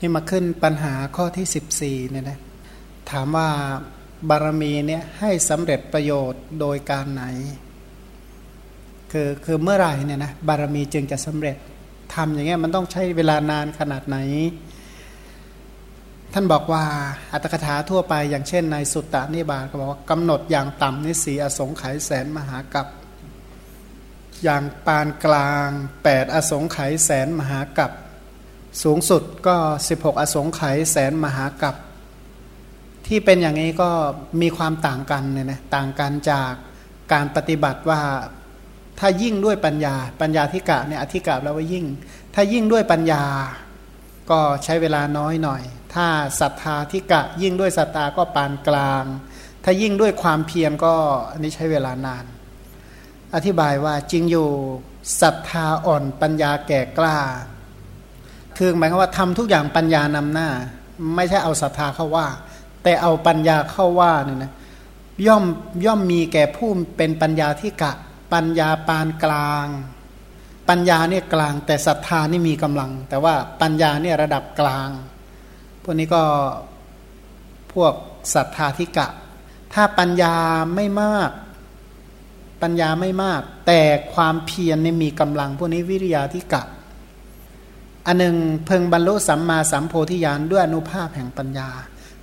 นี่มาขึ้นปัญหาข้อที่ 14เนี่ยนะถามว่าบารมีเนี่ยให้สำเร็จประโยชน์โดยการไหน คือคือเมื่อไหร่เนี่ยนะบารมีจึงจะสำเร็จทำอย่างเงี้ยมันต้องใช้เวลานานขนาดไหน ท่านบอกว่าอัตถกถาทั่วไปอย่างเช่นในสุตตานิบาตก็บอกว่ากำหนดอย่างต่ำนี่สีอสงไขยแสนมหากับอย่างปานกลาง 8 อสงไขยแสนมหากับ สูงสุดก็ 16 อสงไขยแสนมหากับ ที่เป็นอย่างนี้ก็มีความต่างกันเนี่ยนะต่างกันจากการปฏิบัติว่าถ้ายิ่งด้วยปัญญา ปัญญาธิกะเนี่ยอธิกะแล้วว่ายิ่ง ถ้ายิ่งด้วยปัญญาก็ใช้เวลาน้อยหน่อย ถ้าศรัทธาธิกะ ยิ่งด้วยศรัทธาก็ปานกลาง ถ้ายิ่งด้วยความเพียรก็อันนี้ใช้เวลานาน อธิบายว่าจริงอยู่ศรัทธาอ่อนปัญญาแก่กล้า คือหมายความว่าทำทุกอย่างปัญญานำหน้า ไม่ใช่เอาศรัทธาเข้าว่า แต่เอาปัญญาเข้าว่าเนี่ยนะย่อมย่อมมีแก่ผู้เป็นปัญญาที่กะปัญญาปานกลาง ปัญญาเนี่ยกลาง แต่ศรัทธานี่มีกำลัง แต่ว่าปัญญาเนี่ยระดับกลาง พวกนี้ก็พวกศรัทธาธิกะ ถ้าปัญญาไม่มาก ปัญญาไม่มาก แต่ความเพียรเนี่ยมีกำลัง พวกนี้วิริยาธิกะ อันหนึ่งเพ่งบรรลุสัมมาสัมโพธิญาณด้วยอนุภาพแห่งปัญญา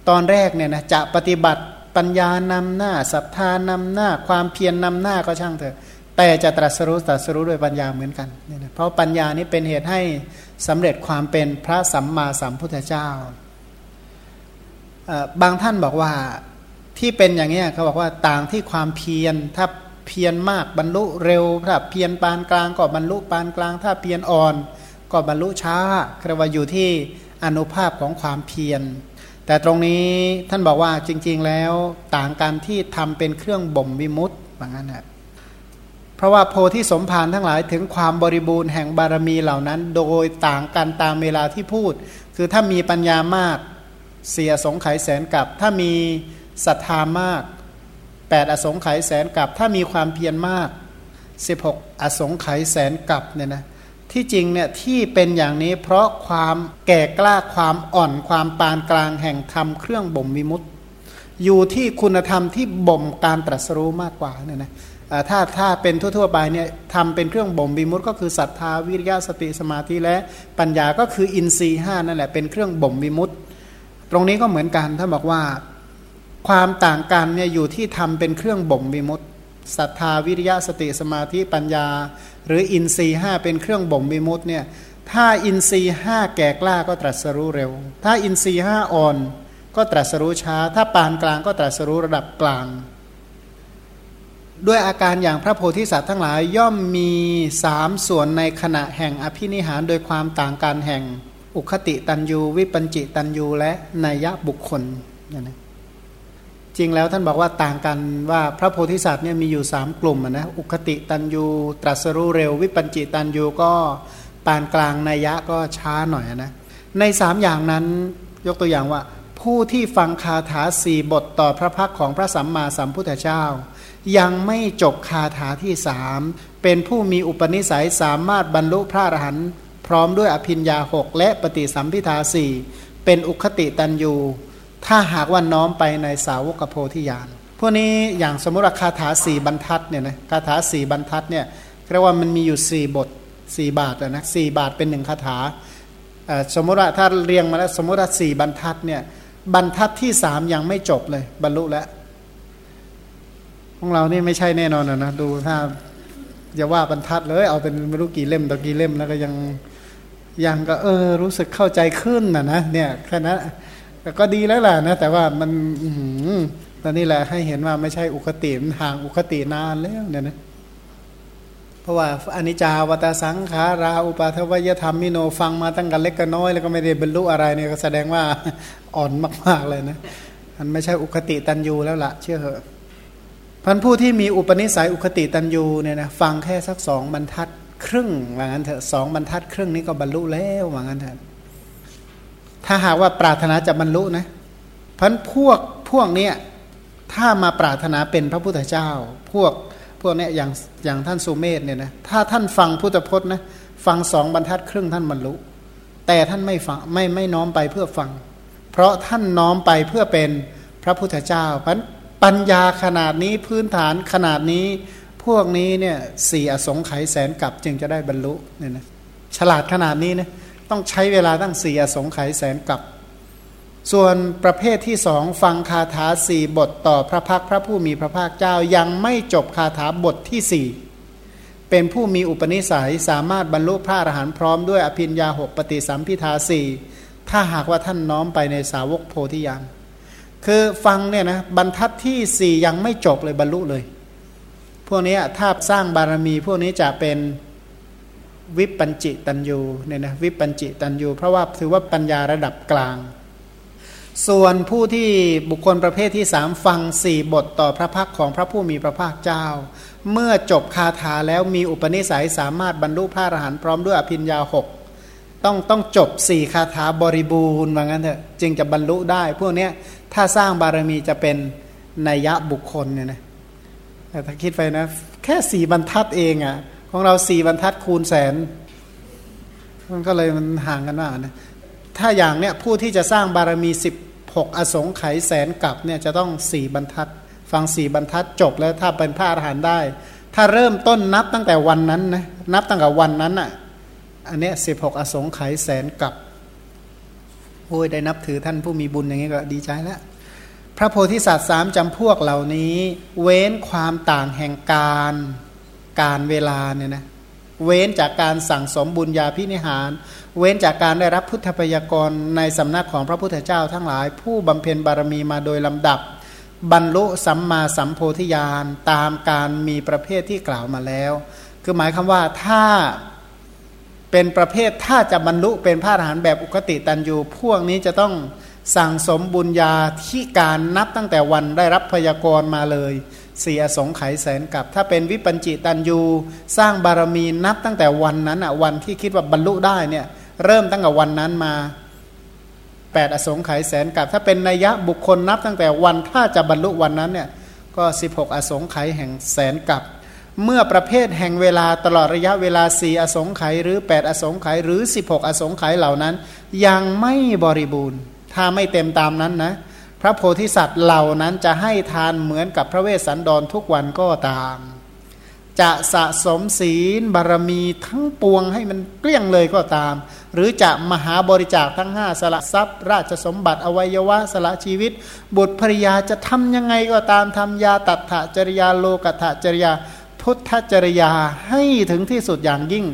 ตอนแรกเนี่ยนะจะปฏิบัติปัญญานำหน้าศรัทธานำหน้า ความเพียรนนำหน้าก็ช่างเถอะแต่จะตรัสรู้ตรัสรู้ด้วยปัญญาเหมือนกันเนี่ยนะเพราะปัญญานี้เป็นเหตุให้สำเร็จความเป็นพระสัมมาสัมพุทธเจ้า บางท่านบอกว่าที่เป็นอย่างนี้เขาบอกว่าต่างที่ความเพียรถ้าเพียรมากบรรลุเร็วถ้าเพียรปานกลางก็บรรลุปานกลาง ถ้าเพียรอ่อน ก็บรรลุช้าคือว่าอยู่ที่อนุภาพของความเพียร แต่ตรงนี้ท่านบอกว่าจริง ๆ แล้วต่างกันที่ทำเป็นเครื่องบ่มวิมุตต์แบบนั้นนะเพราะว่าโพธิสมภารทั้งหลายถึงความบริบูรณ์แห่งบารมีเหล่านั้น โดยต่างกันตามเวลาที่พูด คือถ้ามีปัญญามากเสียสงไขยแสนกับ ถ้ามีศรัทธามาก 8 อสงไขยแสนกับ ถ้ามีความเพียรมาก 16 อสงไขยแสนกับเนี่ยนะ ที่จริงเนี่ยที่เป็นอย่างนี้เพราะความแก่กล้าความอ่อนความปานกลางแห่งธรรมเครื่องบ่มวิมุตตอยู่ที่คุณธรรมที่บ่มการตรัสรู้มากกว่าเนี่ยนะถ้าถ้าเป็นทั่วๆไปเนี่ยทำเป็นเครื่องบ่มวิมุตก็คือศรัทธาวิริยะสติสมาธิและปัญญาก็คืออินทรีห้านั่นแหละเป็นเครื่องบ่มวิมุตตรงนี้ก็เหมือนกันถ้าบอกว่า ความต่างกันเนี่ยอยู่ที่ทำเป็นเครื่องบ่มวิมุต ศรัทธาวิริยะสติสมาธิปัญญา หรืออินทรีห้าเป็นเครื่องบ่มวิมุตเนี่ยถ้าอินทรีห้าแก่กล้าก็ตรัสรู้เร็ว ถ้าอินทรีห้าอ่อนก็ตรัสรู้ช้า ถ้าปานกลางก็ตรัสรู้ระดับกลาง ด้วยอาการอย่างพระโพธิสัตว์ทั้งหลายย่อมมีสามส่วนในขณะแห่งอภินิหารโดยความต่างกันแห่ง อุคติตันยูวิปัญจิตันยูและนัยยะบุคคลนะ จริงแล้วท่านบอกว่าต่างกันว่าพระโพธิสัตว์เนี่ยมีอยู่สามกลุ่มนะอุคติตันยูตรัสรู้เร็ว วิปัญจิตันยูก็ปานกลางนัยยะก็ช้าหน่อยนะในสามอย่างนั้นยกตัวอย่างว่า ผู้ที่ฟังคาถาสี่บทต่อพระพักของพระสัมมาสัมพุทธเจ้า ยังไม่จบคาถาที่สามเป็นผู้มีอุปนิสัยสามารถบรรลุพระอรหันต์พร้อมด้วยอภิญญาหกและปฏิสัมพิทาสี่เป็นอุคติตันยู ถ้าหากว่าน้อมไปในสาวกโพธิญาณพวกนี้อย่างสมมติคาถาสี่บรรทัดเนี่ยนะคาถาสี่บรรทัดเนี่ยเรียกว่ามันมีอยู่สี่บทสี่บาทนะสี่บาทเป็นหนึ่งคาถาสมมติว่าถ้าเรียงมาแล้วสมมติว่าสี่บรรทัดเนี่ยบรรทัดที่สามยังไม่จบเลย บรรลุแล้วของเรานี่ไม่ใช่แน่นอนนะดูถ้าอย่าว่าบรรทัดเลยเอาเป็นไม่รู้กี่เล่มต่อกี่เล่มแล้วก็ยังยังก็เออรู้สึกเข้าใจขึ้นนะนะเนี่ยแค่นั้น แต่ก็ดีแล้วล่ะนะแต่ว่ามันตอนนี้แหละให้เห็นว่าไม่ใช่อุคติมันห่างอุคตินานแล้วเนี่ยนะเพราะว่าอนิจจาวัตสังขาราอุปาทวยธรรมมิโนฟังมาตั้งแต่เล็กก็น้อย แล้วก็ไม่ได้บรรลุอะไรเนี่ยก็แสดงว่าอ่อนมาก ๆเลยนะมันไม่ใช่อุคติตันยูแล้วล่ะ เชื่อเหอะพันผู้ที่มีอุปนิสัยอุคติตันยูเนี่ยนะฟังแค่สักสองบรรทัดครึ่งว่างั้นเถอะสองบรรทัดครึ่งนี้ก็บรรลุแล้วว่างั้นเถอะ ถ้าหากว่าปรารถนาจะบรรลุนะพันพวกพวกเนี้ยถ้ามาปรารถนาเป็นพระพุทธเจ้า พวกพวกเนี้ยอย่างอย่างท่านสุเมธเนี่ยนะถ้าท่านฟังพุทธพจน์นะฟังสองบรรทัดครึ่งท่านบรรลุ แต่ท่านไม่ฟังไม่ไม่น้อมไปเพื่อฟัง เพราะท่านน้อมไปเพื่อเป็นพระพุทธเจ้าเพราะปัญญาขนาดนี้พื้นฐานขนาดนี้พวกนี้เนี่ยสี่อสงไขยแสนกับจึงจะได้บรรลุเนี่ยนะฉลาดขนาดนี้นะ ต้องใช้เวลาตั้งสี่อสงไขยแสนกับ ส่วนประเภทที่สองฟังคาถาสี่บทต่อพระพักพระผู้มีพระภาคเจ้ายังไม่จบคาถาบทที่สี่เป็นผู้มีอุปนิสัยสามารถบรรลุพระอรหันต์พร้อมด้วยอภินยาหกปฏิสัมพิทาสี่ถ้าหากว่าท่านน้อมไปในสาวกโพธิญาณคือฟังเนี่ยนะบรรทัดที่สี่ยังไม่จบเลยบรรลุเลย พวกนี้ถ้าสร้างบารมีพวกนี้จะเป็น วิปัญจิตันยูเนี่ยนะวิปัญจิตันยูเพราะว่าถือว่าปัญญาระดับกลาง ส่วนผู้ที่บุคคลประเภทที่สามฟังสี่บทต่อพระพักของพระผู้มีพระภาคเจ้า เมื่อจบคาถาแล้วมีอุปนิสัยสามารถบรรลุพระอรหันต์พร้อมด้วยอภิญญาหกต้องต้องจบสี่คาถาบริบูรณ์ว่างั้นเถอะจึงจะบรรลุได้ พวกนี้ถ้าสร้างบารมีจะเป็นนัยะบุคคลเนี่ยนะแต่ถ้าคิดไปนะ แค่สี่บรรทัดเองอะ่ะ ของเราสี่บรรทัดคูณแสน มันก็เลยมันห่างกันมากนะถ้าอย่างเนี้ยผู้ที่จะสร้างบารมีสิบหกอสงไขยแสนกับเนี่ยจะต้องสี่บรรทัด ฟังสี่บรรทัดจบแล้วถ้าเป็นพระอรหันต์ได้ ถ้าเริ่มต้นนับตั้งแต่วันนั้นนะนับตั้งแต่วันนั้นอะอันเนี้ยสิบหกอสงไขยแสนกับโอ้ยได้นับถือท่านผู้มีบุญอย่างนี้ก็ดีใจแล้วพระโพธิสัตว์สามจำพวกเหล่านี้ เว้นความต่างแห่งการ การเวลาเนี่ยนะเว้นจากการสั่งสมบุญญาพินิหาร เว้นจากการได้รับพุทธพยากรในสำนักของพระพุทธเจ้าทั้งหลาย ผู้บำเพ็ญบารมีมาโดยลำดับ บรรลุสัมมาสัมโพธิญาณตามการมีประเภทที่กล่าวมาแล้ว คือหมายคำว่าถ้าเป็นประเภทถ้าจะบรรลุเป็นพระอรหันต์แบบอุคติตันยูพวกนี้จะต้องสั่งสมบุญญาที่การนับตั้งแต่วันได้รับพยากรมาเลย สียสงไขยแสนกับ ถ้าเป็นวิปัญจิตันยูสร้างบารมีนับตั้งแต่วันนั้นอะวันที่คิดว่าบรรลุได้เนี่ยเริ่มตั้งแต่วันนั้นมาแปดอสงไขยแสนกับ ถ้าเป็นนัยยะบุคคลนับตั้งแต่วันถ้าจะบรรลุวันนั้นเนี่ยก็ 16 อสงไขยแห่งแสนกับ เมื่อประเภทแห่งเวลาตลอดระยะเวลาสี่อสงไขยหรือ 8 อสงไขยหรือ 16 อสงไขยเหล่านั้น ยังไม่บริบูรณ์ ถ้าไม่เต็มตามนั้นนะ พระโพธิสัตว์เหล่านั้นจะให้ทานเหมือนกับพระเวสสันดรทุกวันก็ตาม จะสะสมศีลบารมีทั้งปวงให้มันเกลี้ยงเลยก็ตาม หรือจะมหาบริจาคทั้งห้าสละทรัพย์ ราชสมบัติอวัยวะสละชีวิต บุตรภริยาจะทำยังไงก็ตามทำยาตัดถจริยาโลกัตจริยา พุทธจริยาให้ถึงที่สุดอย่างยิ่ง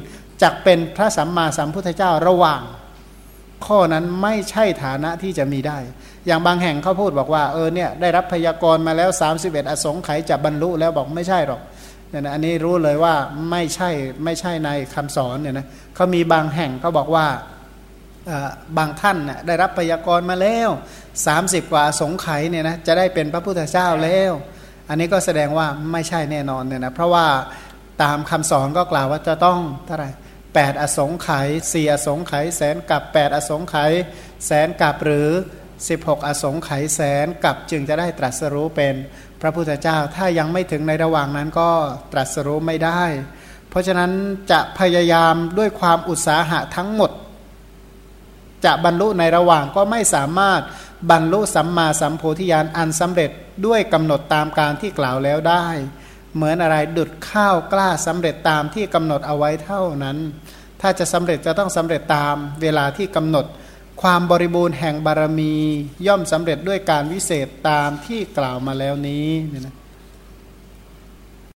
จักเป็นพระสัมมาสัมพุทธเจ้าระหว่าง ข้อนั้นไม่ใช่ฐานะที่จะมีได้ อย่างบางแห่งเขาพูดบอกว่าเออเนี่ยได้รับพยากรณ์มาแล้ว 31 อสงไขยจะบรรลุแล้วบอกไม่ใช่หรอกเนี่ยนะอันนี้รู้เลยว่าไม่ใช่ไม่ใช่ในคำสอนเนี่ยนะเขามีบางแห่งเขาบอกว่าบางท่านน่ยได้รับพยากรณ์มาแล้ว 30 กว่าสงไขยเนี่ยนะจะได้เป็นพระพุทธเจ้าแล้ว อันนี้ก็แสดงว่าไม่ใช่แน่นอนเนี่ยนะเพราะว่าตามคำสอนก็กล่าวว่าจะต้องเท่าไหร่ แปดอสงไขยสี่อสงไขยแสนกับแปดอสงไขยแสนกับหรือ 16 อสงไขยแสนกับจึงจะได้ตรัสรู้เป็นพระพุทธเจ้าถ้ายังไม่ถึงในระหว่างนั้นก็ตรัสรู้ไม่ได้ เพราะฉะนั้นจะพยายามด้วยความอุตสาหะทั้งหมด จะบรรลุในระหว่างก็ไม่สามารถบรรลุสัมมาสัมโพธิญาณอันสำเร็จด้วยกำหนดตามการที่กล่าวแล้วได้ เหมือนอะไรดุดข้าวกล้าสำเร็จตามที่กำหนดเอาไว้เท่านั้น ถ้าจะสำเร็จจะต้องสำเร็จตามเวลาที่กำหนด ความบริบูรณ์แห่งบารมี ย่อมสำเร็จด้วยการวิเศษตามที่กล่าวมาแล้วนี้เนี่ยนะ